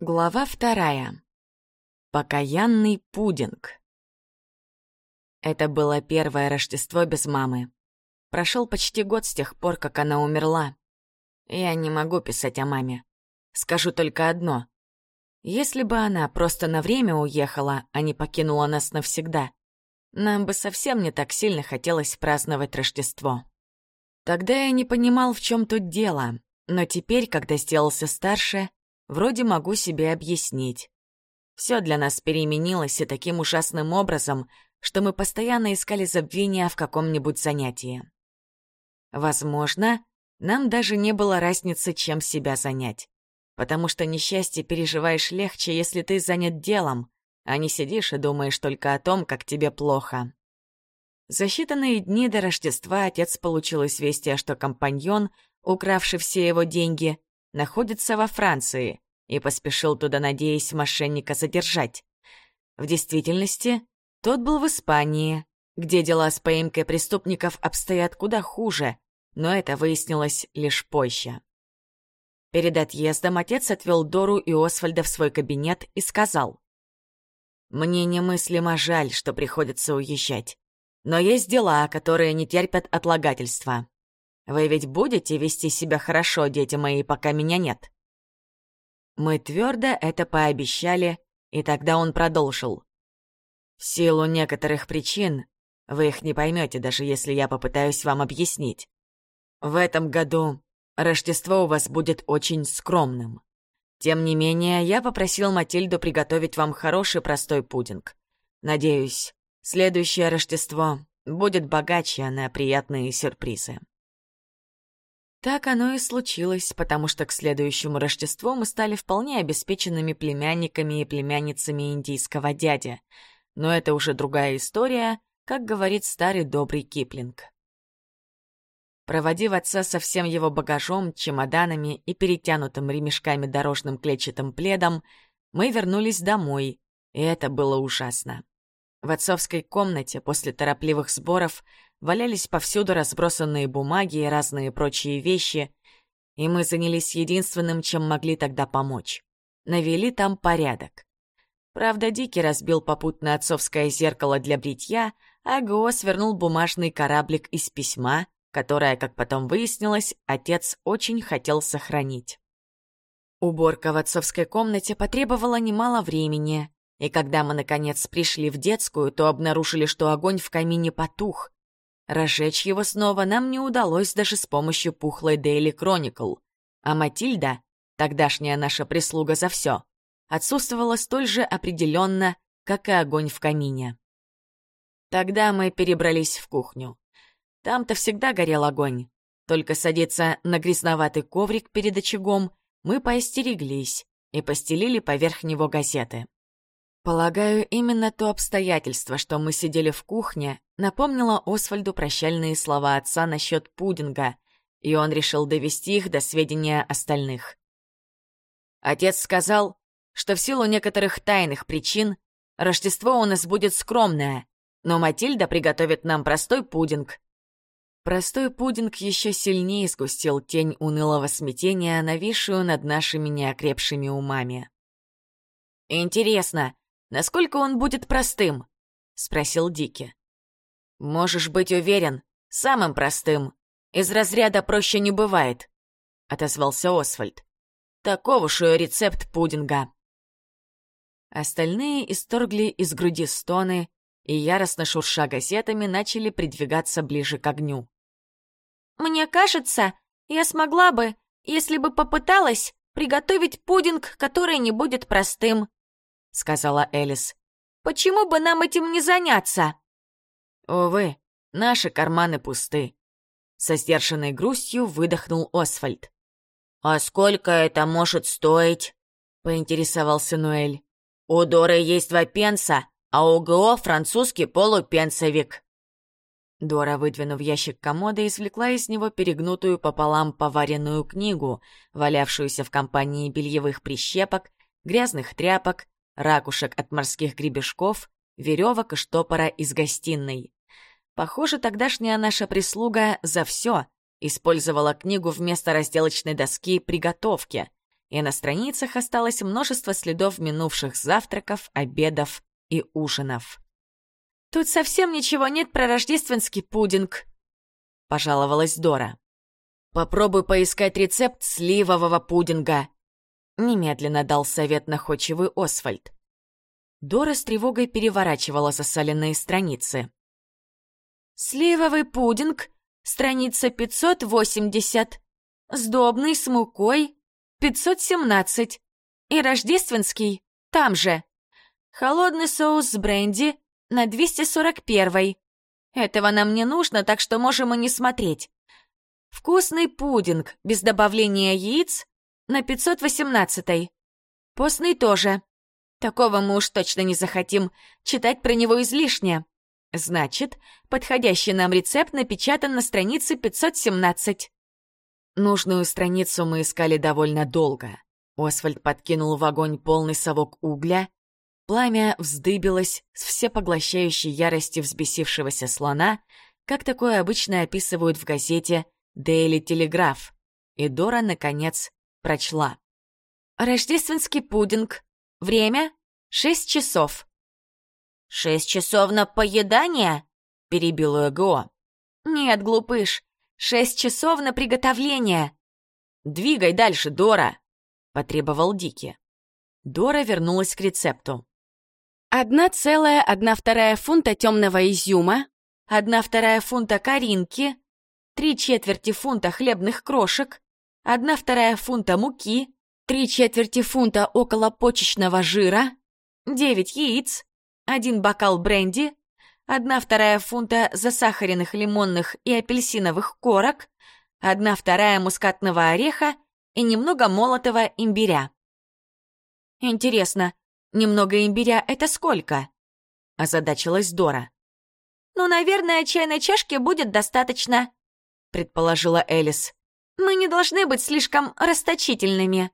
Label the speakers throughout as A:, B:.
A: Глава вторая. Покаянный пудинг. Это было первое Рождество без мамы. Прошел почти год с тех пор, как она умерла. Я не могу писать о маме. Скажу только одно. Если бы она просто на время уехала, а не покинула нас навсегда, нам бы совсем не так сильно хотелось праздновать Рождество. Тогда я не понимал, в чем тут дело, но теперь, когда сделался старше, Вроде могу себе объяснить. Все для нас переменилось и таким ужасным образом, что мы постоянно искали забвения в каком-нибудь занятии. Возможно, нам даже не было разницы, чем себя занять. Потому что несчастье переживаешь легче, если ты занят делом, а не сидишь и думаешь только о том, как тебе плохо. За считанные дни до Рождества отец получил известие, что компаньон, укравший все его деньги, находится во Франции, и поспешил туда, надеясь мошенника задержать. В действительности, тот был в Испании, где дела с поимкой преступников обстоят куда хуже, но это выяснилось лишь позже. Перед отъездом отец отвел Дору и Освальда в свой кабинет и сказал. «Мне немыслимо жаль, что приходится уезжать. Но есть дела, которые не терпят отлагательства. Вы ведь будете вести себя хорошо, дети мои, пока меня нет?» Мы твердо это пообещали, и тогда он продолжил. В силу некоторых причин, вы их не поймете, даже если я попытаюсь вам объяснить. В этом году Рождество у вас будет очень скромным. Тем не менее, я попросил Матильду приготовить вам хороший простой пудинг. Надеюсь, следующее Рождество будет богаче на приятные сюрпризы. Так оно и случилось, потому что к следующему Рождеству мы стали вполне обеспеченными племянниками и племянницами индийского дяди. Но это уже другая история, как говорит старый добрый Киплинг. Проводив отца со всем его багажом, чемоданами и перетянутым ремешками дорожным клетчатым пледом, мы вернулись домой, и это было ужасно. В отцовской комнате после торопливых сборов валялись повсюду разбросанные бумаги и разные прочие вещи, и мы занялись единственным, чем могли тогда помочь. Навели там порядок. Правда, Дикий разбил попутно отцовское зеркало для бритья, а Го свернул бумажный кораблик из письма, которое, как потом выяснилось, отец очень хотел сохранить. Уборка в отцовской комнате потребовала немало времени, и когда мы, наконец, пришли в детскую, то обнаружили, что огонь в камине потух. Разжечь его снова нам не удалось даже с помощью пухлой Daily Chronicle. А Матильда, тогдашняя наша прислуга за все, отсутствовала столь же определенно, как и огонь в камине. Тогда мы перебрались в кухню. Там-то всегда горел огонь. Только садиться на грязноватый коврик перед очагом мы поостереглись и постелили поверх него газеты. Полагаю, именно то обстоятельство, что мы сидели в кухне, напомнило Освальду прощальные слова отца насчет пудинга, и он решил довести их до сведения остальных. Отец сказал, что в силу некоторых тайных причин Рождество у нас будет скромное, но Матильда приготовит нам простой пудинг. Простой пудинг еще сильнее сгустил тень унылого смятения, нависшую над нашими неокрепшими умами. «Интересно, Насколько он будет простым?» — спросил Дики. «Можешь быть уверен, самым простым. Из разряда проще не бывает», — отозвался Освальд. «Таков уж и рецепт пудинга». Остальные исторгли из груди стоны и, яростно шурша газетами, начали придвигаться ближе к огню.
B: «Мне кажется, я смогла бы, если бы попыталась, приготовить пудинг, который не будет простым», — сказала Элис. «Почему бы нам этим не заняться?»
A: «Увы, наши карманы пусты», — со сдержанной грустью выдохнул Освальд. «А сколько это может стоить?» — поинтересовался Нуэль. «У Доры есть два пенса, а у ГО французский полупенсовик». Дора, выдвинув ящик комода, извлекла из него перегнутую пополам поваренную книгу, валявшуюся в компании бельевых прищепок, грязных тряпок, ракушек от морских гребешков, веревок и штопора из гостиной. Похоже, тогдашняя наша прислуга за все использовала книгу вместо разделочной доски приготовки, и на страницах осталось множество следов минувших завтраков, обедов и ужинов.
B: «Тут совсем ничего нет про рождественский пудинг», — пожаловалась Дора.
A: «Попробуй поискать рецепт сливового пудинга», — немедленно дал совет находчивый Освальд. Дора с тревогой переворачивала засаленные страницы.
B: «Сливовый пудинг, страница 580, сдобный с мукой, 517, и рождественский, там же. Холодный соус с бренди на 241. Этого нам не нужно, так что можем и не смотреть. Вкусный пудинг без добавления яиц на 518. Постный тоже. Такого мы уж точно не захотим. Читать про него излишне. Значит, подходящий нам рецепт напечатан на странице 517.
A: Нужную страницу мы искали довольно долго. Освальд подкинул в огонь полный совок угля. Пламя вздыбилось с всепоглощающей ярости взбесившегося слона, как такое обычно описывают в газете «Дейли Телеграф». И Дора, наконец, прочла.
B: «Рождественский пудинг. Время — шесть часов».
C: «Шесть часов на поедание?» — перебил ЭГО.
B: «Нет, глупыш, шесть часов на приготовление».
A: «Двигай дальше, Дора!» — потребовал Дики. Дора вернулась к рецепту.
B: Одна целая одна вторая фунта темного изюма, одна вторая фунта коринки, три четверти фунта хлебных крошек, одна вторая фунта муки, три четверти фунта околопочечного жира, девять яиц, один бокал бренди, одна вторая фунта засахаренных лимонных и апельсиновых корок, одна вторая мускатного ореха и немного молотого имбиря. Интересно, немного имбиря — это сколько? Озадачилась Дора. «Ну, наверное, чайной чашки будет достаточно», — предположила Элис. «Мы не должны быть слишком расточительными».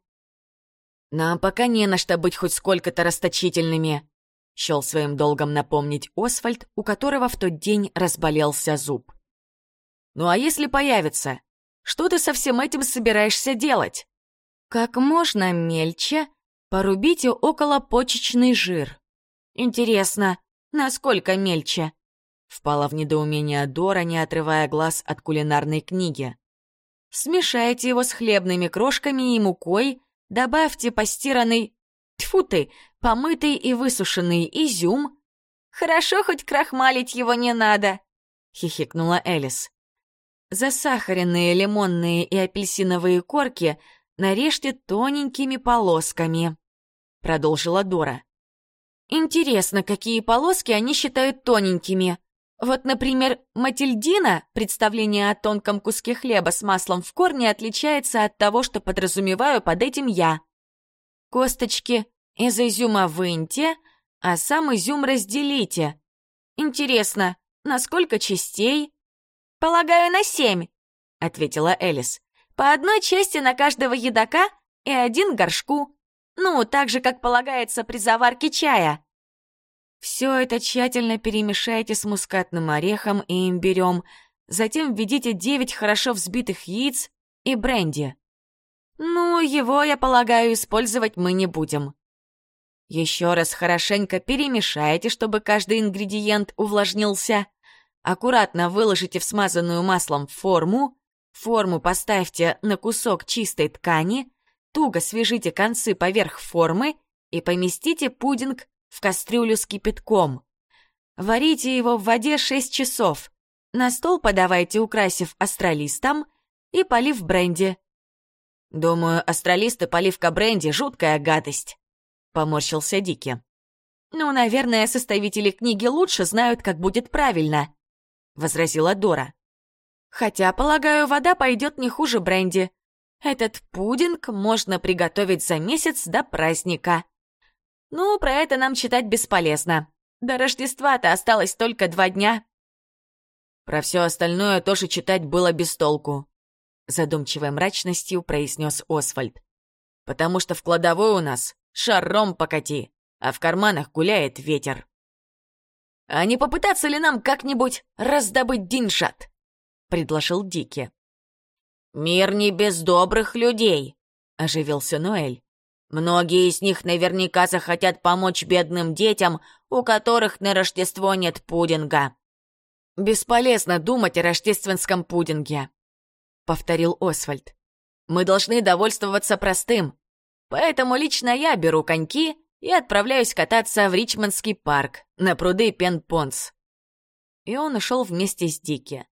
A: «Нам пока не на что быть хоть сколько-то расточительными», — счел своим долгом напомнить Освальд, у которого в тот день разболелся зуб. «Ну а если появится? Что ты со всем этим собираешься делать?»
B: «Как можно мельче порубите околопочечный жир». «Интересно, насколько мельче?»
A: Впала в недоумение Дора, не отрывая глаз от кулинарной книги.
B: «Смешайте его с хлебными крошками и мукой, добавьте постиранный... Тьфу ты, помытый и высушенный изюм. Хорошо, хоть крахмалить его не надо, хихикнула Элис. Засахаренные лимонные и апельсиновые корки нарежьте тоненькими полосками, продолжила Дора. Интересно, какие полоски они считают тоненькими. Вот, например, Матильдина, представление о тонком куске хлеба с маслом в корне отличается от того, что подразумеваю под этим я. Косточки из изюма выньте, а сам изюм разделите. Интересно, на сколько частей? Полагаю, на семь, ответила Элис. По одной части на каждого едока и один горшку. Ну, так же, как полагается при заварке чая. Все это тщательно перемешайте с мускатным орехом и имбирем, затем введите девять хорошо взбитых яиц и бренди. Ну, его, я полагаю, использовать мы не будем. Еще раз хорошенько перемешайте, чтобы каждый ингредиент увлажнился. Аккуратно выложите в смазанную маслом форму. Форму поставьте на кусок чистой ткани. Туго свяжите концы поверх формы и поместите пудинг в кастрюлю с кипятком. Варите его в воде 6 часов. На стол подавайте, украсив астролистом и полив бренди. Думаю, астролист поливка бренди — жуткая гадость. Поморщился Дики. «Ну, наверное, составители книги лучше знают, как будет правильно», — возразила Дора. «Хотя, полагаю, вода пойдет не хуже бренди. Этот пудинг можно приготовить за месяц до праздника. Ну, про это нам читать бесполезно. До Рождества-то осталось только два дня».
A: «Про все остальное тоже читать было без толку», — задумчивой мрачностью произнес Освальд. «Потому что в кладовой у нас шаром покати, а в карманах гуляет ветер. «А не попытаться ли нам как-нибудь раздобыть диншат?» — предложил Дики.
C: «Мир не без добрых людей», —
A: оживился Ноэль. «Многие из них наверняка захотят помочь бедным детям, у которых на Рождество нет пудинга». «Бесполезно думать о рождественском пудинге», — повторил Освальд. «Мы должны довольствоваться простым. Поэтому лично я беру коньки и отправляюсь кататься в Ричмондский парк, на пруды Пен-Понс». И он ушел вместе с Дики.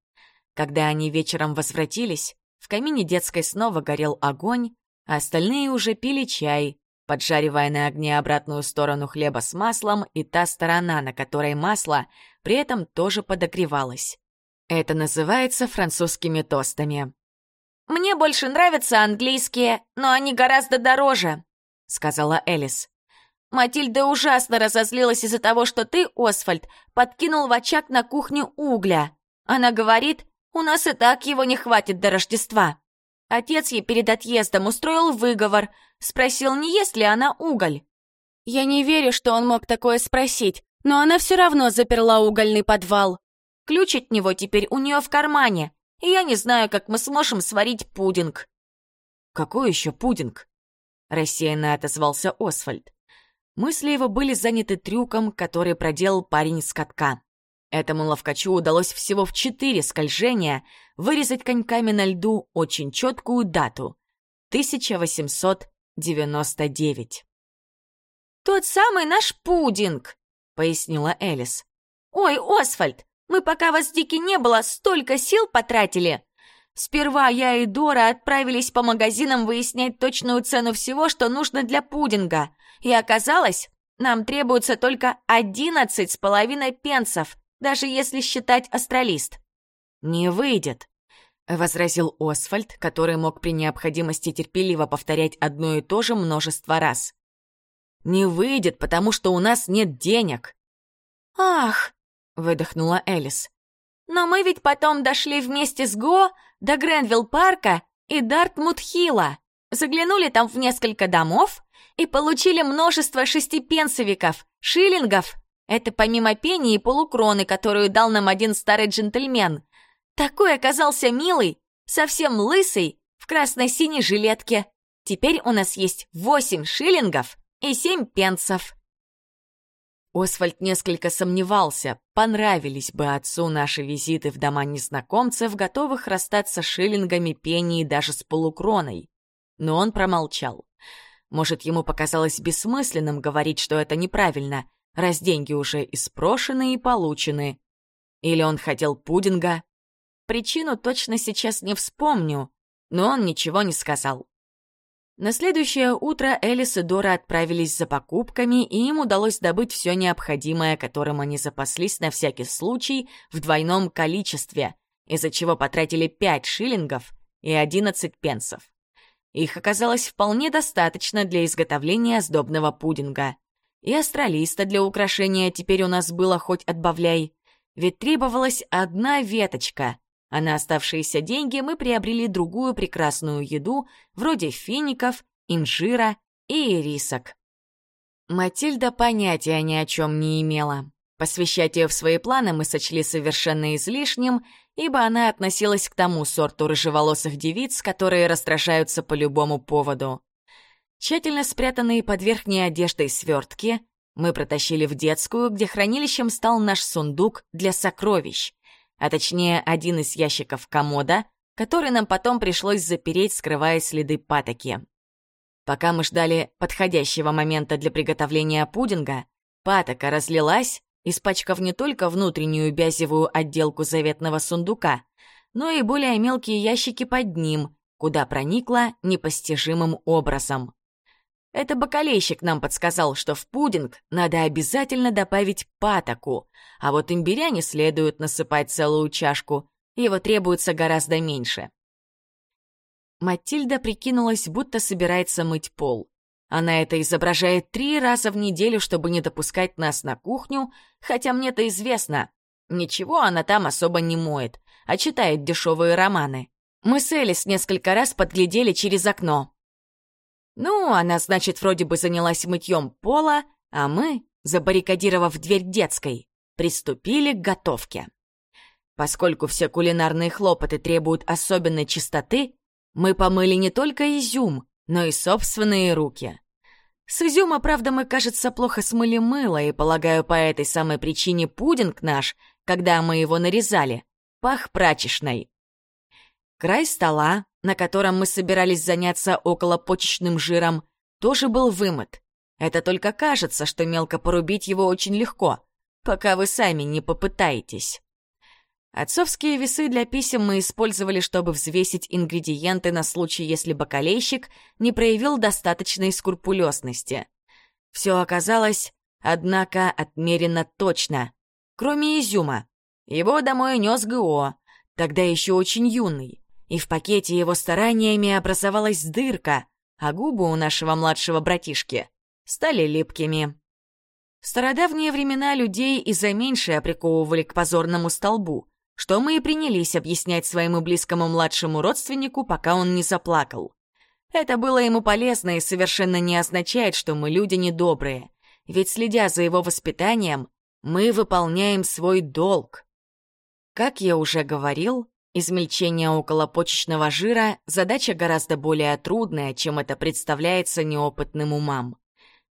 A: Когда они вечером возвратились, в камине детской снова горел огонь, а остальные уже пили чай, поджаривая на огне обратную сторону хлеба с маслом и та сторона, на которой масло при этом тоже подогревалось. Это называется французскими тостами.
B: «Мне больше нравятся английские, но они гораздо дороже», — сказала Элис. «Матильда ужасно разозлилась из-за того, что ты, Освальд, подкинул в очаг на кухню угля. Она говорит, у нас и так его не хватит до Рождества». Отец ей перед отъездом устроил выговор, спросил, не ест ли она уголь. Я не верю, что он мог такое спросить, но она все равно заперла угольный подвал. Ключ от него теперь у нее в кармане, и я не знаю, как мы сможем сварить пудинг».
A: «Какой еще пудинг?» — рассеянно отозвался Освальд. Мысли его были заняты трюком, который проделал парень с катка. Этому ловкачу удалось всего в четыре скольжения вырезать коньками на льду очень четкую дату — 1899.
B: «Тот самый наш пудинг», — пояснила Элис. «Ой, Освальд, мы пока вас Дики не было, столько сил потратили. Сперва я и Дора отправились по магазинам выяснять точную цену всего, что нужно для пудинга. И оказалось, нам требуется только одиннадцать с половиной пенсов, даже если считать астралист.
A: «Не выйдет», — возразил Освальд, который мог при необходимости терпеливо повторять одно и то же множество раз. «Не выйдет, потому что у нас нет денег».
B: «Ах!»
A: — выдохнула Элис.
B: «Но мы ведь потом дошли вместе с Го до Гренвилл-парка и Дартмут-Хилла, заглянули там в несколько домов и получили множество шестипенсовиков, шиллингов это помимо пени и полукроны, которую дал нам один старый джентльмен. Такой оказался милый, совсем лысый, в красно-синей жилетке. Теперь у нас есть восемь шиллингов и семь пенсов.
A: Освальд несколько сомневался, понравились бы отцу наши визиты в дома незнакомцев, готовых расстаться с шиллингами, пени и даже с полукроной. Но он промолчал. Может, ему показалось бессмысленным говорить, что это неправильно — раз деньги уже испрошены и получены. Или он хотел пудинга? Причину точно сейчас не вспомню, но он ничего не сказал. На следующее утро Элис и Дора отправились за покупками, и им удалось добыть все необходимое, которым они запаслись на всякий случай в двойном количестве, из-за чего потратили 5 шиллингов и 11 пенсов. Их оказалось вполне достаточно для изготовления сдобного пудинга. И астралиста для украшения теперь у нас было хоть отбавляй. Ведь требовалась одна веточка, а на оставшиеся деньги мы приобрели другую прекрасную еду, вроде фиников, инжира и ирисок. Матильда понятия ни о чем не имела. Посвящать ее в свои планы мы сочли совершенно излишним, ибо она относилась к тому сорту рыжеволосых девиц, которые раздражаются по любому поводу. Тщательно спрятанные под верхней одеждой свертки мы протащили в детскую, где хранилищем стал наш сундук для сокровищ, а точнее один из ящиков комода, который нам потом пришлось запереть, скрывая следы патоки. Пока мы ждали подходящего момента для приготовления пудинга, патока разлилась, испачкав не только внутреннюю бязевую отделку заветного сундука, но и более мелкие ящики под ним, куда проникла непостижимым образом. Это бакалейщик нам подсказал, что в пудинг надо обязательно добавить патоку, а вот имбиря не следует насыпать целую чашку, его требуется гораздо меньше. Матильда прикинулась, будто собирается мыть пол. Она это изображает три раза в неделю, чтобы не допускать нас на кухню, хотя мне-то известно. Ничего она там особо не моет, а читает дешевые романы. Мы с Элис несколько раз подглядели через окно, ну, она, значит, вроде бы занялась мытьем пола, а мы, забаррикадировав дверь детской, приступили к готовке. Поскольку все кулинарные хлопоты требуют особенной чистоты, мы помыли не только изюм, но и собственные руки. С изюма, правда, мы, кажется, плохо смыли мыло, и, полагаю, по этой самой причине пудинг наш, когда мы его нарезали, пах прачечной. Край стола, на котором мы собирались заняться около почечным жиром, тоже был вымыт. Это только кажется, что мелко порубить его очень легко, пока вы сами не попытаетесь. Отцовские весы для писем мы использовали, чтобы взвесить ингредиенты на случай, если бакалейщик не проявил достаточной скрупулезности. Все оказалось, однако, отмерено точно, кроме изюма. Его домой нес ГО, тогда еще очень юный, и в пакете его стараниями образовалась дырка, а губы у нашего младшего братишки стали липкими. В стародавние времена людей и за меньшее приковывали к позорному столбу — что мы и принялись объяснять своему близкому младшему родственнику, пока он не заплакал. Это было ему полезно и совершенно не означает, что мы люди недобрые, ведь, следя за его воспитанием, мы выполняем свой долг. Как я уже говорил, измельчение околопочечного жира — задача гораздо более трудная, чем это представляется неопытным умам.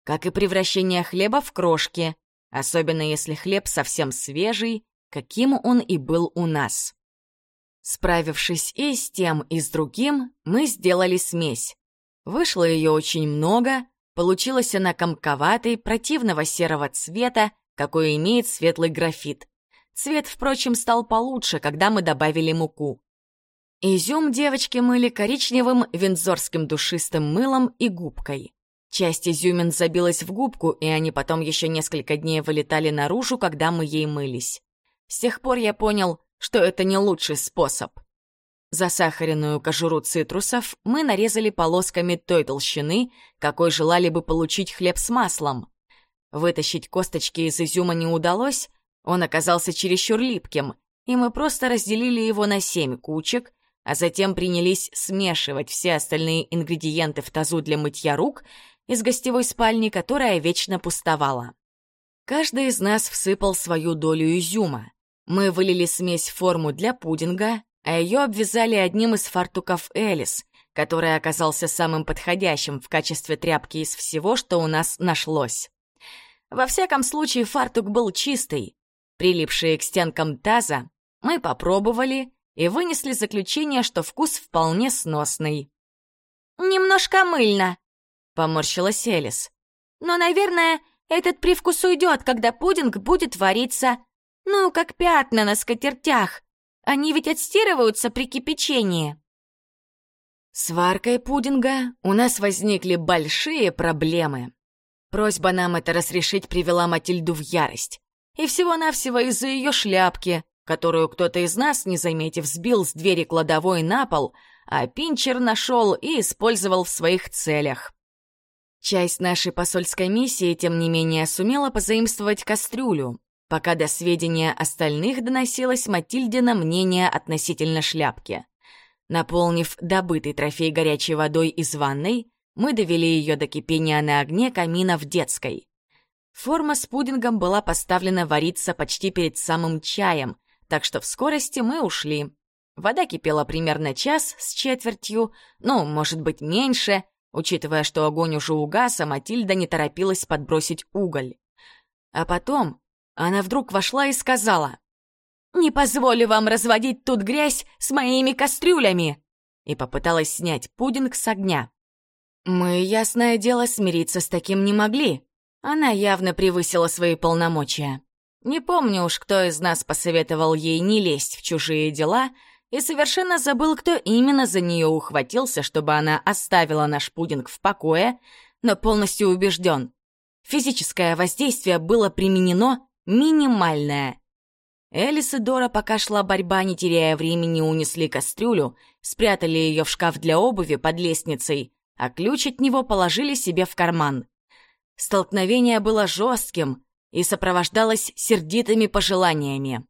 A: Как и превращение хлеба в крошки, особенно если хлеб совсем свежий каким он и был у нас. Справившись и с тем, и с другим, мы сделали смесь. Вышло ее очень много, получилась она комковатой, противного серого цвета, какой имеет светлый графит. Цвет, впрочем, стал получше, когда мы добавили муку. Изюм девочки мыли коричневым вензорским душистым мылом и губкой. Часть изюмин забилась в губку, и они потом еще несколько дней вылетали наружу, когда мы ей мылись. С тех пор я понял, что это не лучший способ. Засахаренную кожуру цитрусов мы нарезали полосками той толщины, какой желали бы получить хлеб с маслом. Вытащить косточки из изюма не удалось, он оказался чересчур липким, и мы просто разделили его на семь кучек, а затем принялись смешивать все остальные ингредиенты в тазу для мытья рук из гостевой спальни, которая вечно пустовала. Каждый из нас всыпал свою долю изюма. Мы вылили смесь в форму для пудинга, а ее обвязали одним из фартуков Элис, который оказался самым подходящим в качестве тряпки из всего, что у нас нашлось. Во всяком случае, фартук был чистый. Прилипшие к стенкам таза, мы попробовали и вынесли заключение, что вкус вполне сносный.
B: «Немножко мыльно», —
A: поморщилась Элис.
B: «Но, наверное, этот привкус уйдет, когда пудинг будет вариться. Ну, как пятна на скатертях. Они ведь отстирываются при кипячении.
A: С варкой пудинга у нас возникли большие проблемы. Просьба нам это разрешить привела Матильду в ярость. И всего-навсего из-за ее шляпки, которую кто-то из нас, не заметив, сбил с двери кладовой на пол, а Пинчер нашел и использовал в своих целях. Часть нашей посольской миссии, тем не менее, сумела позаимствовать кастрюлю, пока до сведения остальных доносилось Матильдина мнение относительно шляпки. Наполнив добытый трофей горячей водой из ванной, мы довели ее до кипения на огне камина в детской. Форма с пудингом была поставлена вариться почти перед самым чаем, так что в скорости мы ушли. Вода кипела примерно час с четвертью, ну, может быть, меньше, учитывая, что огонь уже угас, а Матильда не торопилась подбросить уголь. А потом она вдруг вошла и сказала, «Не позволю вам разводить тут грязь с моими кастрюлями!» и попыталась снять пудинг с огня. Мы, ясное дело, смириться с таким не могли. Она явно превысила свои полномочия. Не помню уж, кто из нас посоветовал ей не лезть в чужие дела, и совершенно забыл, кто именно за нее ухватился, чтобы она оставила наш пудинг в покое, но полностью убежден. Физическое воздействие было применено минимальная. Элис и Дора, пока шла борьба, не теряя времени, унесли кастрюлю, спрятали ее в шкаф для обуви под лестницей, а ключ от него положили себе в карман. Столкновение было жестким и сопровождалось сердитыми пожеланиями.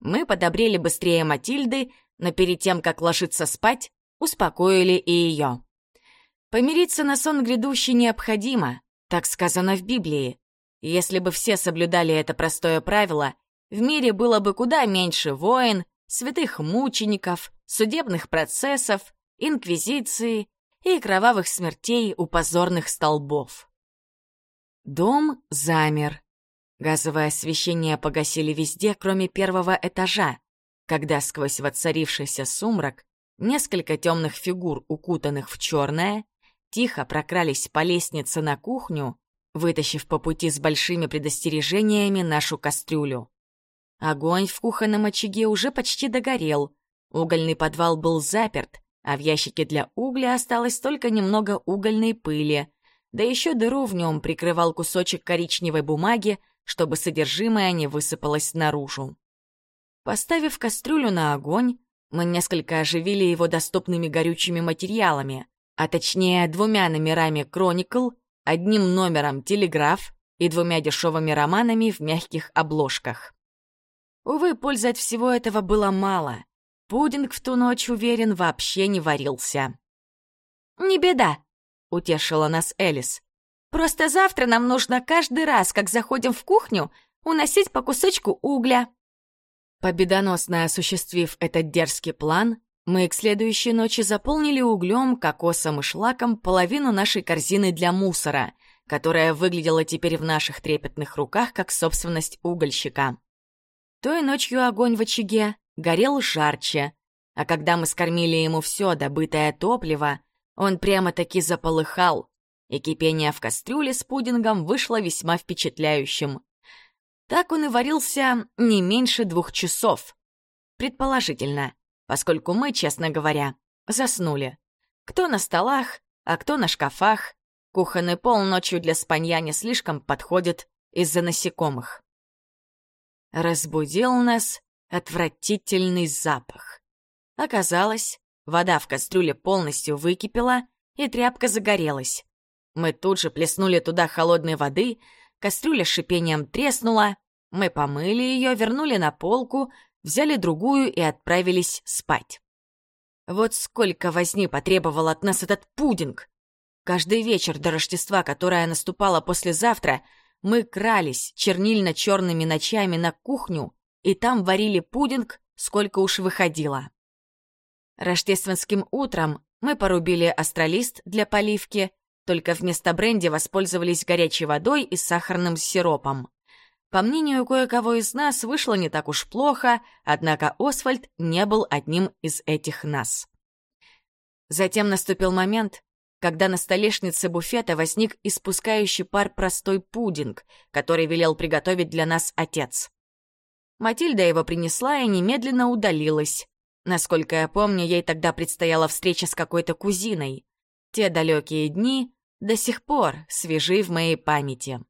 A: Мы подобрели быстрее Матильды, но перед тем, как ложиться спать, успокоили и ее. Помириться на сон грядущий необходимо, так сказано в Библии. Если бы все соблюдали это простое правило, в мире было бы куда меньше войн, святых мучеников, судебных процессов, инквизиции и кровавых смертей у позорных столбов. Дом замер. Газовое освещение погасили везде, кроме первого этажа, когда сквозь воцарившийся сумрак несколько темных фигур, укутанных в черное, тихо прокрались по лестнице на кухню, вытащив по пути с большими предостережениями нашу кастрюлю. Огонь в кухонном очаге уже почти догорел, угольный подвал был заперт, а в ящике для угля осталось только немного угольной пыли, да еще дыру в нем прикрывал кусочек коричневой бумаги, чтобы содержимое не высыпалось наружу. Поставив кастрюлю на огонь, мы несколько оживили его доступными горючими материалами, а точнее двумя номерами «Кроникл», одним номером «Телеграф» и двумя дешевыми романами в мягких обложках. Увы, пользы от всего этого было мало. Пудинг в ту ночь, уверен, вообще не варился.
B: «Не беда», — утешила
A: нас Элис.
B: «Просто завтра нам нужно каждый раз, как заходим в кухню, уносить по кусочку угля».
A: Победоносно осуществив этот дерзкий план, мы к следующей ночи заполнили углем, кокосом и шлаком половину нашей корзины для мусора, которая выглядела теперь в наших трепетных руках как собственность угольщика. Той ночью огонь в очаге горел жарче, а когда мы скормили ему все добытое топливо, он прямо-таки заполыхал, и кипение в кастрюле с пудингом вышло весьма впечатляющим. Так он и варился не меньше двух часов. Предположительно, поскольку мы, честно говоря, заснули. Кто на столах, а кто на шкафах. Кухонный пол ночью для спанья не слишком подходит из-за насекомых. Разбудил нас отвратительный запах. Оказалось, вода в кастрюле полностью выкипела, и тряпка загорелась. Мы тут же плеснули туда холодной воды, кастрюля с шипением треснула, мы помыли ее, вернули на полку, взяли другую и отправились спать. Вот сколько возни потребовал от нас этот пудинг! Каждый вечер до Рождества, которое наступало послезавтра, мы крались чернильно-черными ночами на кухню и там варили пудинг, сколько уж выходило. Рождественским утром мы порубили астролист для поливки, только вместо бренди воспользовались горячей водой и сахарным сиропом. По мнению кое-кого из нас, вышло не так уж плохо, однако Освальд не был одним из этих нас. Затем наступил момент, когда на столешнице буфета возник испускающий пар простой пудинг, который велел приготовить для нас отец. Матильда его принесла и немедленно удалилась. Насколько я помню, ей тогда предстояла встреча с какой-то кузиной. Те далекие дни до сих пор свежи в моей памяти.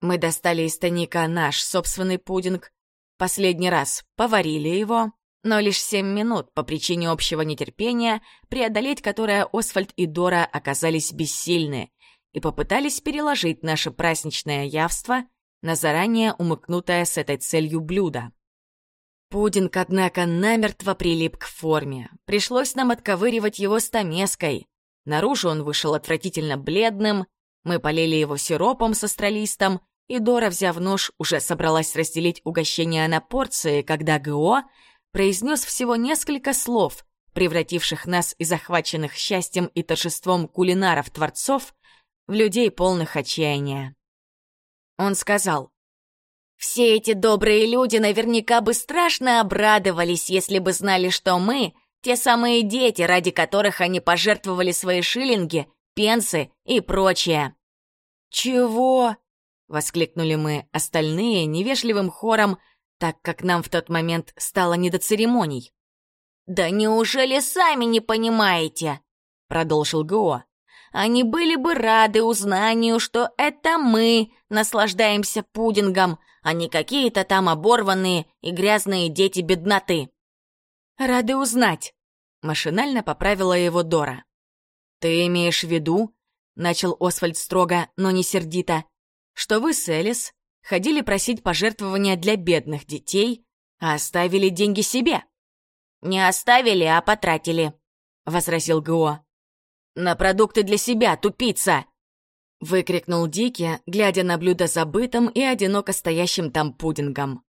A: Мы достали из тайника наш собственный пудинг, последний раз поварили его, но лишь семь минут по причине общего нетерпения, преодолеть которое Освальд и Дора оказались бессильны, и попытались переложить наше праздничное явство на заранее умыкнутое с этой целью блюдо. Пудинг, однако, намертво прилип к форме. Пришлось нам отковыривать его стамеской. Наружу он вышел отвратительно бледным, мы полили его сиропом с астролистом, и Дора, взяв нож, уже собралась разделить угощение на порции, когда ГО произнес всего несколько слов, превративших нас из захваченных счастьем и торжеством кулинаров-творцов в людей полных отчаяния. Он сказал, «Все эти добрые люди наверняка бы страшно обрадовались, если бы знали, что мы — те самые дети, ради которых они пожертвовали свои шиллинги, пенсы и прочее». «Чего?» Воскликнули мы остальные невежливым хором, так как нам в тот момент стало не до церемоний. «Да неужели сами не понимаете?» — продолжил Го. «Они были бы рады узнанию, что это мы наслаждаемся пудингом, а не какие-то там оборванные и грязные дети бедноты». «Рады узнать», — машинально поправила его Дора. «Ты имеешь в виду?» — начал Освальд строго, но не сердито что вы с Элис ходили просить пожертвования для бедных детей, а оставили деньги себе». «Не оставили, а потратили», — возразил Гуо. «На продукты для себя, тупица!» — выкрикнул Дики, глядя на блюдо забытым и одиноко стоящим там пудингом.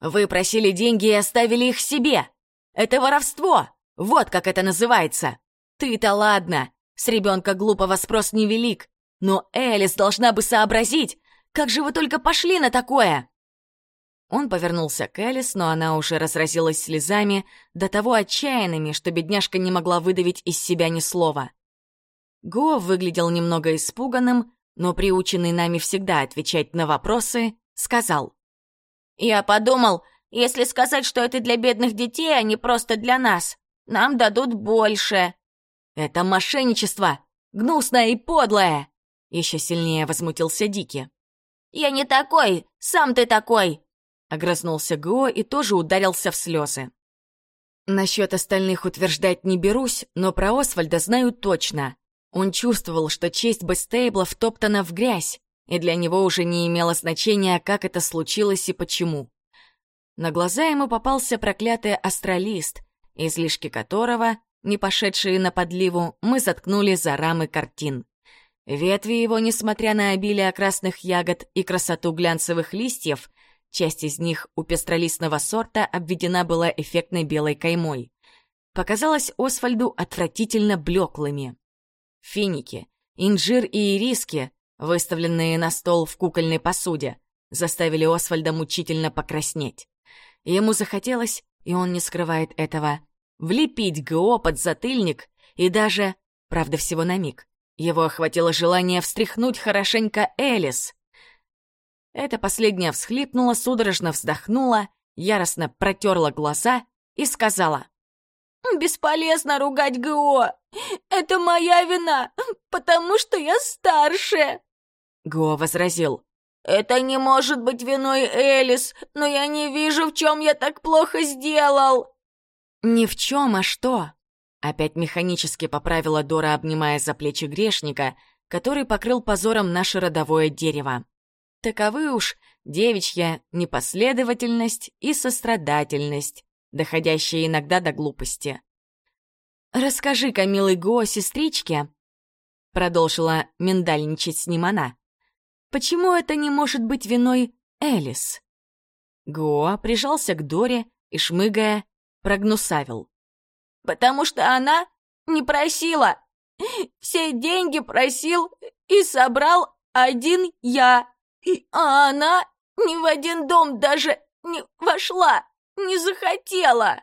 A: «Вы просили деньги и оставили их себе! Это воровство! Вот как это называется! Ты-то ладно, С ребенка глупого спрос невелик. Но Элис должна бы сообразить, как же вы только пошли на такое?» Он повернулся к Элис, но она уже разразилась слезами, до того отчаянными, что бедняжка не могла выдавить из себя ни слова. Го выглядел немного испуганным, но приученный нами всегда отвечать на вопросы, сказал.
C: «Я подумал, если сказать, что это для бедных детей, а не просто для нас, нам дадут больше».
A: «Это мошенничество! Гнусное и подлое!» Еще сильнее возмутился Дики.
C: «Я не такой! Сам ты такой!»
A: Огрызнулся Го и тоже ударился в слезы. Насчет остальных утверждать не берусь, но про Освальда знаю точно. Он чувствовал, что честь Бестейбла втоптана в грязь, и для него уже не имело значения, как это случилось и почему. На глаза ему попался проклятый астралист, излишки которого, не пошедшие на подливу, мы заткнули за рамы картин. Ветви его, несмотря на обилие красных ягод и красоту глянцевых листьев, Часть из них у пестролистного сорта обведена была эффектной белой каймой. Показалось Освальду отвратительно блеклыми. Финики, инжир и ириски, выставленные на стол в кукольной посуде, заставили Освальда мучительно покраснеть. Ему захотелось, и он не скрывает этого, влепить ГО под затыльник и даже, правда всего на миг, его охватило желание встряхнуть хорошенько Элис — эта последняя всхлипнула, судорожно вздохнула, яростно протерла глаза и сказала.
B: «Бесполезно ругать ГО! Это моя вина, потому что я старше!»
A: ГО возразил.
B: «Это не может быть виной Элис, но я не вижу, в чем я так плохо сделал!»
A: «Ни в чем, а что?» Опять механически поправила Дора, обнимая за плечи грешника, который покрыл позором наше родовое дерево. Таковы уж девичья непоследовательность и сострадательность, доходящие иногда до глупости. «Расскажи-ка, милый Го, сестричке», — продолжила миндальничать с ним она, «почему это не может быть виной Элис?» Гоа прижался к Доре и, шмыгая, прогнусавил.
B: «Потому что она не просила. Все деньги просил и собрал один я. А она ни в один дом даже не вошла, не захотела.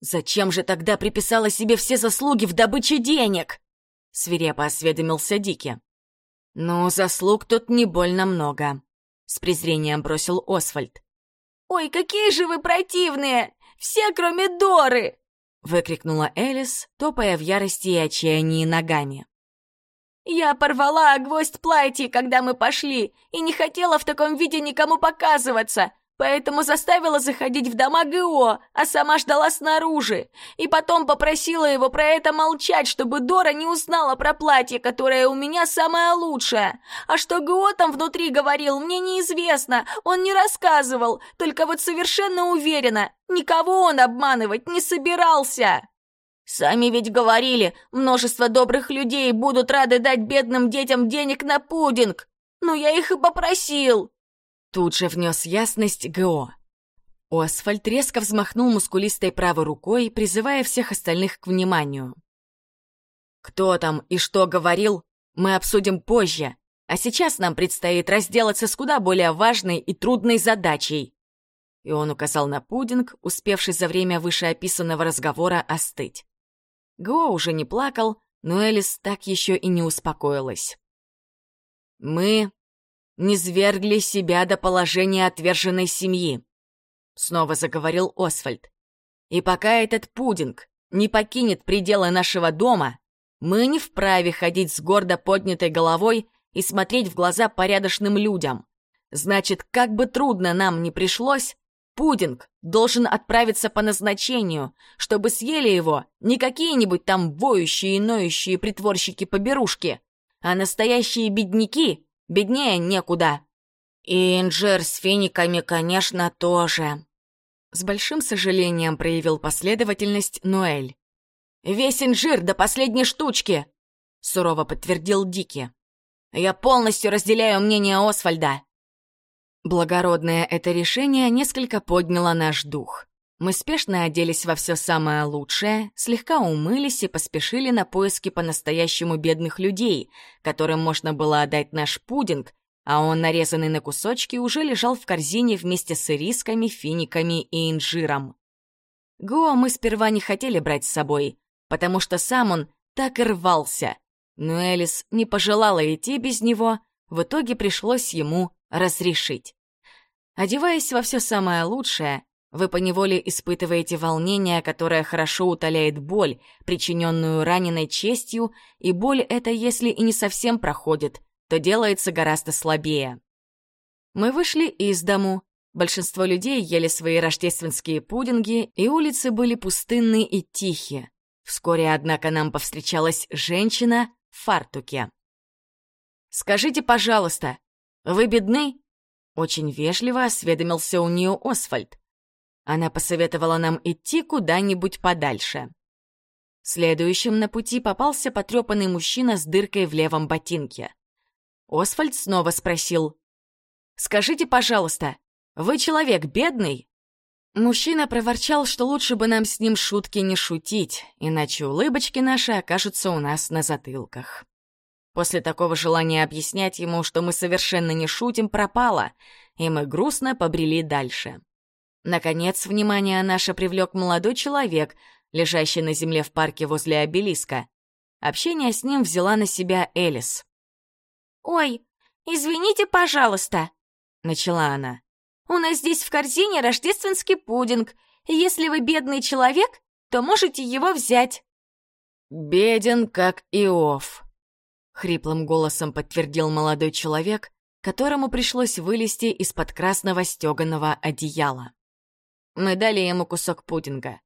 A: «Зачем же тогда приписала себе все заслуги в добыче денег?» — свирепо осведомился Дики. «Ну, заслуг тут не больно много», — с презрением бросил Освальд.
B: «Ой, какие же вы противные! Все, кроме Доры!»
A: — выкрикнула Элис, топая в ярости и отчаянии ногами.
B: Я порвала гвоздь платья, когда мы пошли, и не хотела в таком виде никому показываться, поэтому заставила заходить в дома ГО, а сама ждала снаружи. И потом попросила его про это молчать, чтобы Дора не узнала про платье, которое у меня самое лучшее. А что ГО там внутри говорил, мне неизвестно, он не рассказывал, только вот совершенно уверена, никого он обманывать не собирался. Сами ведь говорили, множество добрых людей будут рады дать бедным детям денег на пудинг. Но я их и попросил.
A: Тут же внес ясность ГО. Освальд резко взмахнул мускулистой правой рукой, призывая всех остальных к вниманию. «Кто там и что говорил, мы обсудим позже, а сейчас нам предстоит разделаться с куда более важной и трудной задачей». И он указал на пудинг, успевший за время вышеописанного разговора остыть. Го уже не плакал, но Элис так еще и не успокоилась. «Мы не свергли себя до положения отверженной семьи», — снова заговорил Освальд. «И пока этот пудинг не покинет пределы нашего дома, мы не вправе ходить с гордо поднятой головой и смотреть в глаза порядочным людям. Значит, как бы трудно нам ни пришлось, Пудинг должен отправиться по назначению, чтобы съели его не какие-нибудь там воющие и ноющие притворщики-поберушки, а настоящие бедняки беднее некуда. И инжир с финиками, конечно, тоже. С большим сожалением проявил последовательность Ноэль. «Весь инжир до последней штучки!» — сурово подтвердил Дики. «Я полностью разделяю мнение Освальда. Благородное это решение несколько подняло наш дух. Мы спешно оделись во все самое лучшее, слегка умылись и поспешили на поиски по-настоящему бедных людей, которым можно было отдать наш пудинг, а он, нарезанный на кусочки, уже лежал в корзине вместе с ирисками, финиками и инжиром. Гоа мы сперва не хотели брать с собой, потому что сам он так и рвался. Но Элис не пожелала идти без него, в итоге пришлось ему разрешить. Одеваясь во все самое лучшее, вы поневоле испытываете волнение, которое хорошо утоляет боль, причиненную раненой честью, и боль эта, если и не совсем проходит, то делается гораздо слабее. Мы вышли из дому. Большинство людей ели свои рождественские пудинги, и улицы были пустынны и тихие. Вскоре, однако, нам повстречалась женщина в фартуке. «Скажите, пожалуйста, вы бедны?» Очень вежливо осведомился у нее Освальд. Она посоветовала нам идти куда-нибудь подальше. Следующим на пути попался потрепанный мужчина с дыркой в левом ботинке. Освальд снова спросил. «Скажите, пожалуйста, вы человек бедный?» Мужчина проворчал, что лучше бы нам с ним шутки не шутить, иначе улыбочки наши окажутся у нас на затылках. После такого желания объяснять ему, что мы совершенно не шутим, пропало, и мы грустно побрели дальше. Наконец, внимание наше привлек молодой человек, лежащий на земле в парке возле обелиска. Общение с ним взяла на себя Элис.
B: «Ой, извините, пожалуйста», — начала она. «У нас здесь в корзине рождественский пудинг, если вы бедный человек, то можете его взять».
A: «Беден, как Иов», — хриплым голосом подтвердил молодой человек, которому пришлось вылезти из-под красного стеганого одеяла. Мы дали ему кусок пудинга.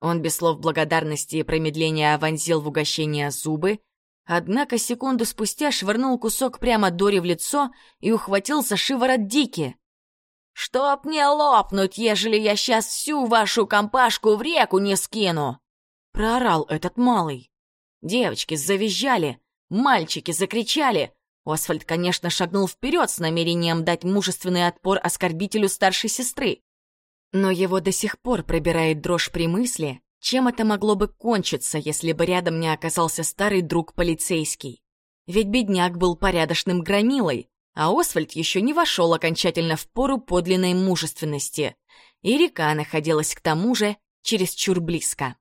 A: Он без слов благодарности и промедления вонзил в угощение зубы, однако секунду спустя швырнул кусок прямо Дори в лицо и ухватил за шиворот Дики. «Чтоб не лопнуть, ежели я сейчас всю вашу компашку в реку не скину!» Проорал этот малый. Девочки завизжали, мальчики закричали. Освальд, конечно, шагнул вперед с намерением дать мужественный отпор оскорбителю старшей сестры. Но его до сих пор пробирает дрожь при мысли, чем это могло бы кончиться, если бы рядом не оказался старый друг полицейский. Ведь бедняк был порядочным громилой, а Освальд еще не вошел окончательно в пору подлинной мужественности, и река находилась к тому же чересчур близко.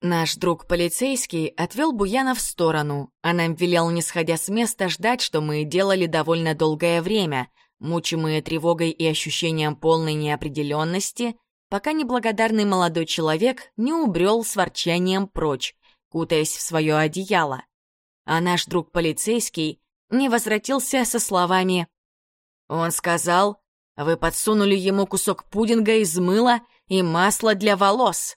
A: Наш друг полицейский отвел Буяна в сторону, а нам велел, не сходя с места, ждать, что мы делали довольно долгое время, мучимые тревогой и ощущением полной неопределенности, пока неблагодарный молодой человек не убрел с ворчанием прочь, кутаясь в свое одеяло. А наш друг полицейский не возвратился со словами «Он сказал, вы подсунули ему кусок пудинга из мыла и масла для волос».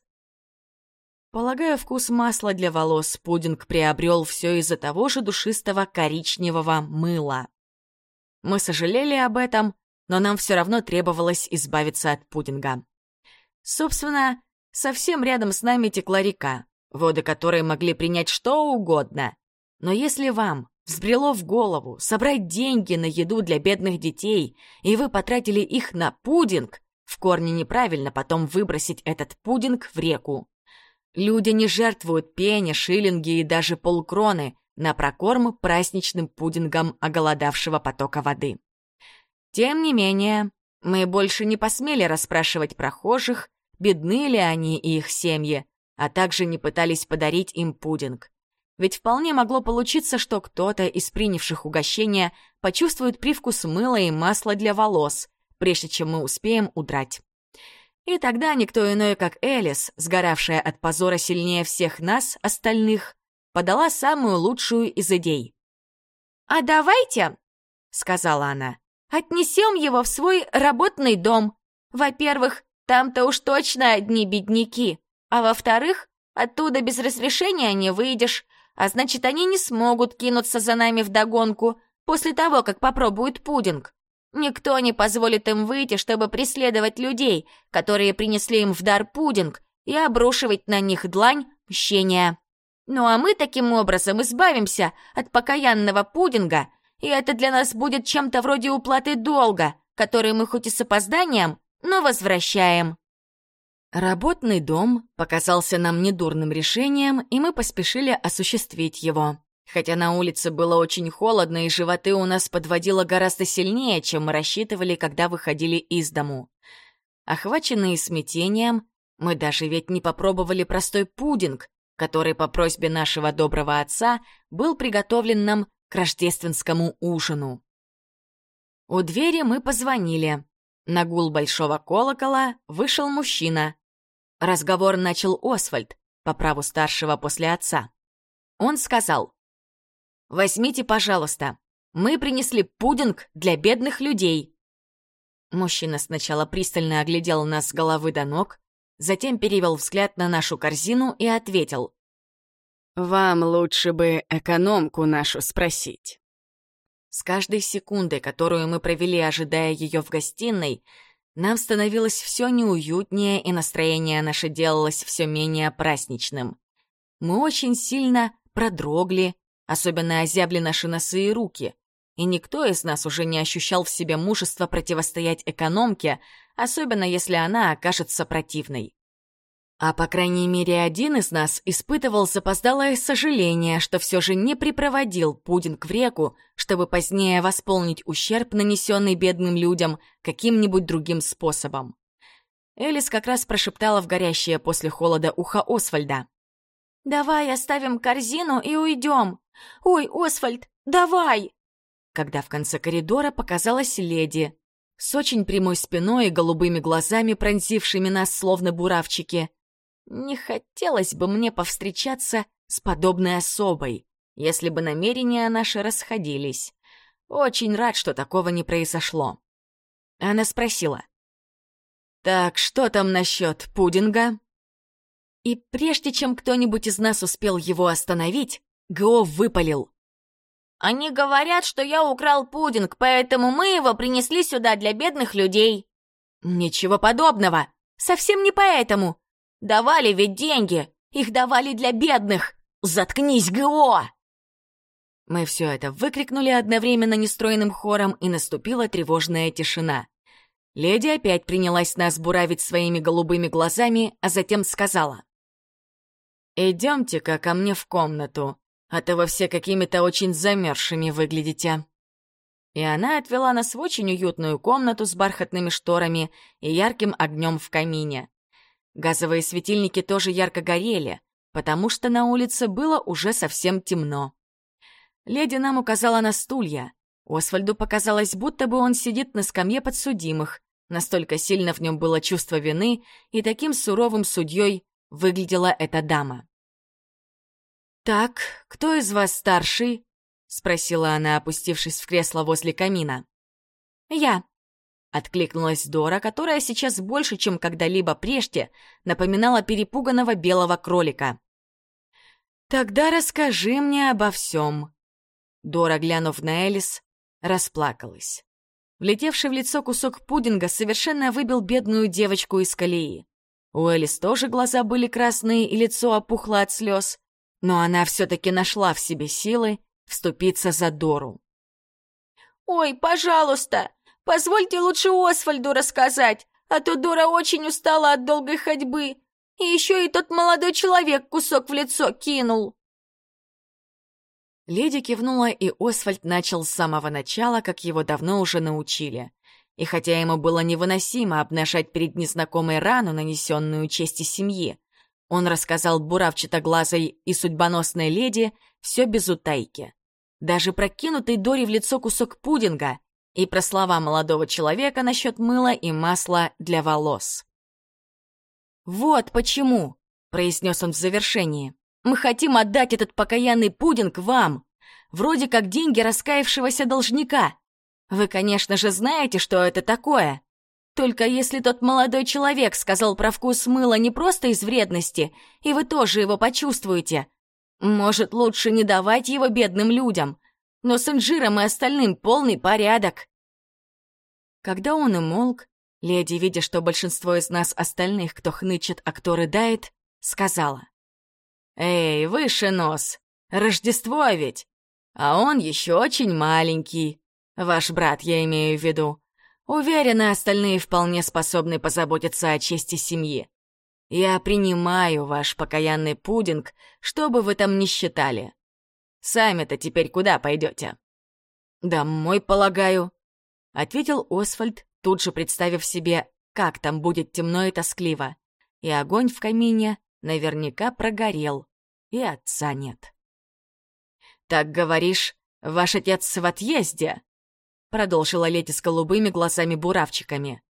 A: Полагаю, вкус масла для волос пудинг приобрел все из-за того же душистого коричневого мыла. Мы сожалели об этом, но нам все равно требовалось избавиться от пудинга. Собственно, совсем рядом с нами текла река, воды которой могли принять что угодно. Но если вам взбрело в голову собрать деньги на еду для бедных детей, и вы потратили их на пудинг, в корне неправильно потом выбросить этот пудинг в реку. Люди не жертвуют пени, шиллинги и даже полкроны, на прокорм праздничным пудингом оголодавшего потока воды. Тем не менее, мы больше не посмели расспрашивать прохожих, бедны ли они и их семьи, а также не пытались подарить им пудинг. Ведь вполне могло получиться, что кто-то из принявших угощение почувствует привкус мыла и масла для волос, прежде чем мы успеем удрать. И тогда никто иной, как Элис, сгоравшая от позора сильнее всех нас, остальных, подала самую лучшую из идей.
B: «А давайте», — сказала она, — «отнесем его в свой работный дом. Во-первых, там-то уж точно одни бедняки, а во-вторых, оттуда без разрешения не выйдешь, а значит, они не смогут кинуться за нами вдогонку после того, как попробуют пудинг. Никто не позволит им выйти, чтобы преследовать людей, которые принесли им в дар пудинг, и обрушивать на них длань мщения. Ну а мы таким образом избавимся от покаянного пудинга, и это для нас будет чем-то вроде уплаты долга, который мы хоть и с опозданием, но возвращаем.
A: Работный дом показался нам недурным решением, и мы поспешили осуществить его. Хотя на улице было очень холодно, и животы у нас подводило гораздо сильнее, чем мы рассчитывали, когда выходили из дому. Охваченные смятением, мы даже ведь не попробовали простой пудинг, который по просьбе нашего доброго отца был приготовлен нам к рождественскому ужину. У двери мы позвонили. На гул большого колокола вышел мужчина. Разговор начал Освальд, по праву старшего после отца. Он сказал, «Возьмите, пожалуйста, мы принесли пудинг для бедных людей». Мужчина сначала пристально оглядел нас с головы до ног, затем перевел взгляд на нашу корзину и ответил. «Вам лучше бы экономку нашу спросить». С каждой секундой, которую мы провели, ожидая ее в гостиной, нам становилось все неуютнее, и настроение наше делалось все менее праздничным. Мы очень сильно продрогли, особенно озябли наши носы и руки, и никто из нас уже не ощущал в себе мужества противостоять экономке, особенно если она окажется противной. А по крайней мере один из нас испытывал запоздалое сожаление, что все же не припроводил пудинг в реку, чтобы позднее восполнить ущерб, нанесенный бедным людям, каким-нибудь другим способом. Элис как раз прошептала в горящее после холода ухо Освальда.
B: «Давай оставим корзину и уйдем. Ой, Освальд, давай!»
A: Когда в конце коридора показалась леди, с очень прямой спиной и голубыми глазами, пронзившими нас словно буравчики. Не хотелось бы мне повстречаться с подобной особой, если бы намерения наши расходились. Очень рад, что такого не произошло. Она спросила. «Так что там насчет пудинга?» И прежде чем кто-нибудь из нас успел его остановить, Го выпалил.
C: «Они говорят, что я украл пудинг, поэтому мы его принесли сюда для бедных людей».
A: «Ничего подобного! Совсем не поэтому! Давали ведь деньги! Их давали для бедных! Заткнись, ГО!» Мы все это выкрикнули одновременно нестроенным хором, и наступила тревожная тишина. Леди опять принялась нас буравить своими голубыми глазами, а затем сказала. «Идемте-ка ко мне в комнату, а то вы все какими-то очень замерзшими выглядите». И она отвела нас в очень уютную комнату с бархатными шторами и ярким огнем в камине. Газовые светильники тоже ярко горели, потому что на улице было уже совсем темно. Леди нам указала на стулья. Освальду показалось, будто бы он сидит на скамье подсудимых. Настолько сильно в нем было чувство вины, и таким суровым судьей выглядела эта дама. «Так, кто из вас старший?» — спросила она, опустившись в кресло возле камина.
B: «Я»,
A: Откликнулась Дора, которая сейчас больше, чем когда-либо прежде, напоминала перепуганного белого кролика. «Тогда расскажи мне обо всем». Дора, глянув на Элис, расплакалась. Влетевший в лицо кусок пудинга совершенно выбил бедную девочку из колеи. У Элис тоже глаза были красные и лицо опухло от слез, но она все-таки нашла в себе силы вступиться за Дору.
B: «Ой, пожалуйста, Позвольте лучше Освальду рассказать, а то Дора очень устала от долгой ходьбы. И еще и тот молодой человек кусок в лицо кинул».
A: Леди кивнула, и Освальд начал с самого начала, как его давно уже научили. И хотя ему было невыносимо обнажать перед незнакомой рану, нанесенную чести семьи, он рассказал буравчатоглазой и судьбоносной леди все без утайки. Даже прокинутый Дори в лицо кусок пудинга и про слова молодого человека насчет мыла и масла для волос. «Вот почему», — произнес он в завершении, «мы хотим отдать этот покаянный пудинг вам, вроде как деньги раскаявшегося должника. Вы, конечно же, знаете, что это такое. Только если тот молодой человек сказал про вкус мыла не просто из вредности, и вы тоже его почувствуете, может, лучше не давать его бедным людям, но с инжиром и остальным полный порядок. Когда он умолк, леди, видя, что большинство из нас остальных, кто хнычет, а кто рыдает, сказала. «Эй, выше нос! Рождество ведь! А он еще очень маленький. Ваш брат, я имею в виду. Уверена, остальные вполне способны позаботиться о чести семьи. Я принимаю ваш покаянный пудинг, что бы вы там ни считали. Сами-то теперь куда пойдете? Домой, полагаю, — ответил Освальд, тут же представив себе, как там будет темно и тоскливо. И огонь в камине наверняка прогорел, и отца нет. «Так говоришь, ваш отец в отъезде?» — продолжила Лети с голубыми глазами-буравчиками.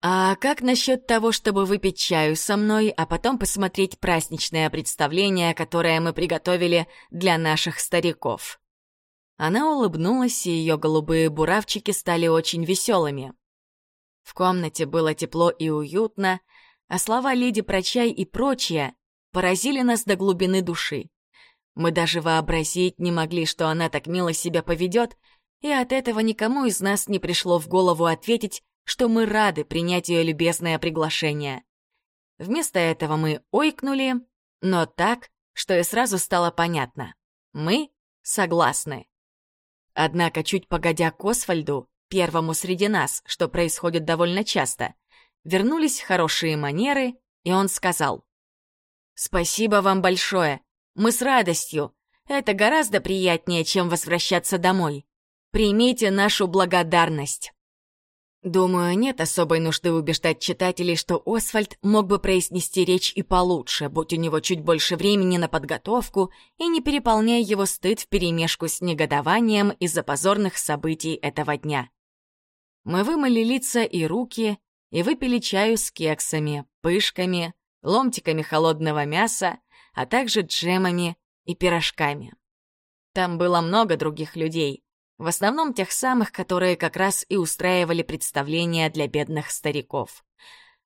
A: «А как насчет того, чтобы выпить чаю со мной, а потом посмотреть праздничное представление, которое мы приготовили для наших стариков?» Она улыбнулась, и ее голубые буравчики стали очень веселыми. В комнате было тепло и уютно, а слова леди про чай и прочее поразили нас до глубины души. Мы даже вообразить не могли, что она так мило себя поведет, и от этого никому из нас не пришло в голову ответить, что мы рады принять ее любезное приглашение. Вместо этого мы ойкнули, но так, что и сразу стало понятно. Мы согласны. Однако, чуть погодя к Освальду, первому среди нас, что происходит довольно часто, вернулись хорошие манеры, и он сказал. «Спасибо вам большое. Мы с радостью. Это гораздо приятнее, чем возвращаться домой. Примите нашу благодарность». Думаю, нет особой нужды убеждать читателей, что Освальд мог бы произнести речь и получше, будь у него чуть больше времени на подготовку и не переполняя его стыд вперемешку с негодованием из-за позорных событий этого дня. Мы вымыли лица и руки и выпили чаю с кексами, пышками, ломтиками холодного мяса, а также джемами и пирожками. Там было много других людей — в основном тех самых, которые как раз и устраивали представления для бедных стариков.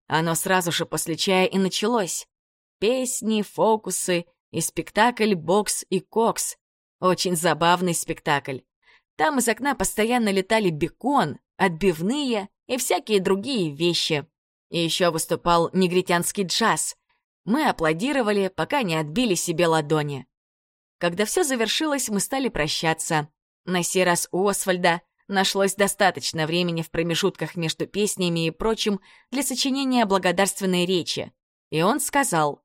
A: Оно сразу же после чая и началось. Песни, фокусы и спектакль «Бокс и Кокс». Очень забавный спектакль. Там из окна постоянно летали бекон, отбивные и всякие другие вещи. И еще выступал негритянский джаз. Мы аплодировали, пока не отбили себе ладони. Когда все завершилось, мы стали прощаться. На сей раз у Освальда нашлось достаточно времени в промежутках между песнями и прочим для сочинения благодарственной речи. И он сказал,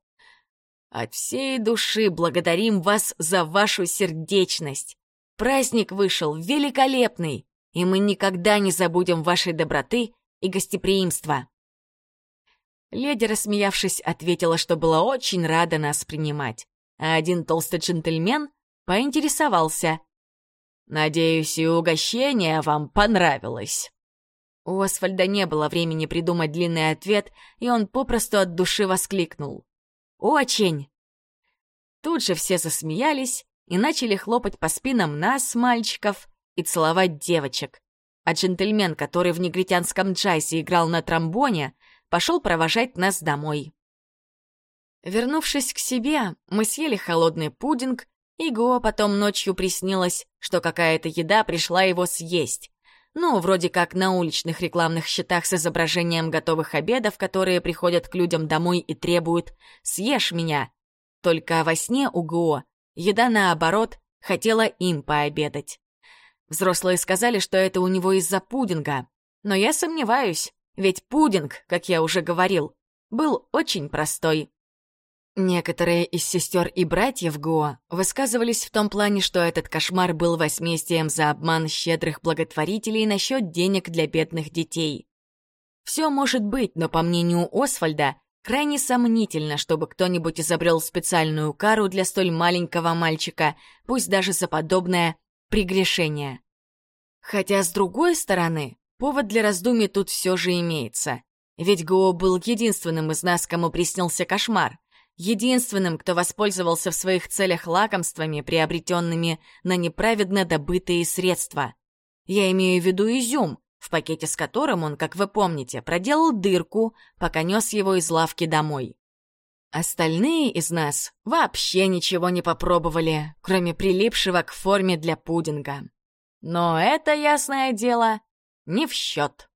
A: «От всей души благодарим вас за вашу сердечность. Праздник вышел великолепный, и мы никогда не забудем вашей доброты и гостеприимства». Леди, рассмеявшись, ответила, что была очень рада нас принимать, а один толстый джентльмен поинтересовался, Надеюсь, и угощение вам понравилось». У Освальда не было времени придумать длинный ответ, и он попросту от души воскликнул. «Очень!» Тут же все засмеялись и начали хлопать по спинам нас, мальчиков, и целовать девочек. А джентльмен, который в негритянском джазе играл на тромбоне, пошел провожать нас домой. Вернувшись к себе, мы съели холодный пудинг и потом ночью приснилось, что какая-то еда пришла его съесть. Ну, вроде как на уличных рекламных счетах с изображением готовых обедов, которые приходят к людям домой и требуют «съешь меня». Только во сне у Го еда, наоборот, хотела им пообедать. Взрослые сказали, что это у него из-за пудинга. Но я сомневаюсь, ведь пудинг, как я уже говорил, был очень простой. Некоторые из сестер и братьев Гоа высказывались в том плане, что этот кошмар был возмездием за обман щедрых благотворителей насчет денег для бедных детей. Все может быть, но, по мнению Освальда, крайне сомнительно, чтобы кто-нибудь изобрел специальную кару для столь маленького мальчика, пусть даже за подобное прегрешение. Хотя, с другой стороны, повод для раздумий тут все же имеется. Ведь Гоа был единственным из нас, кому приснился кошмар — единственным, кто воспользовался в своих целях лакомствами, приобретенными на неправедно добытые средства. Я имею в виду изюм, в пакете с которым он, как вы помните, проделал дырку, пока нес его из лавки домой. Остальные из нас вообще ничего не попробовали, кроме прилипшего к форме для пудинга. Но это, ясное дело, не в счет.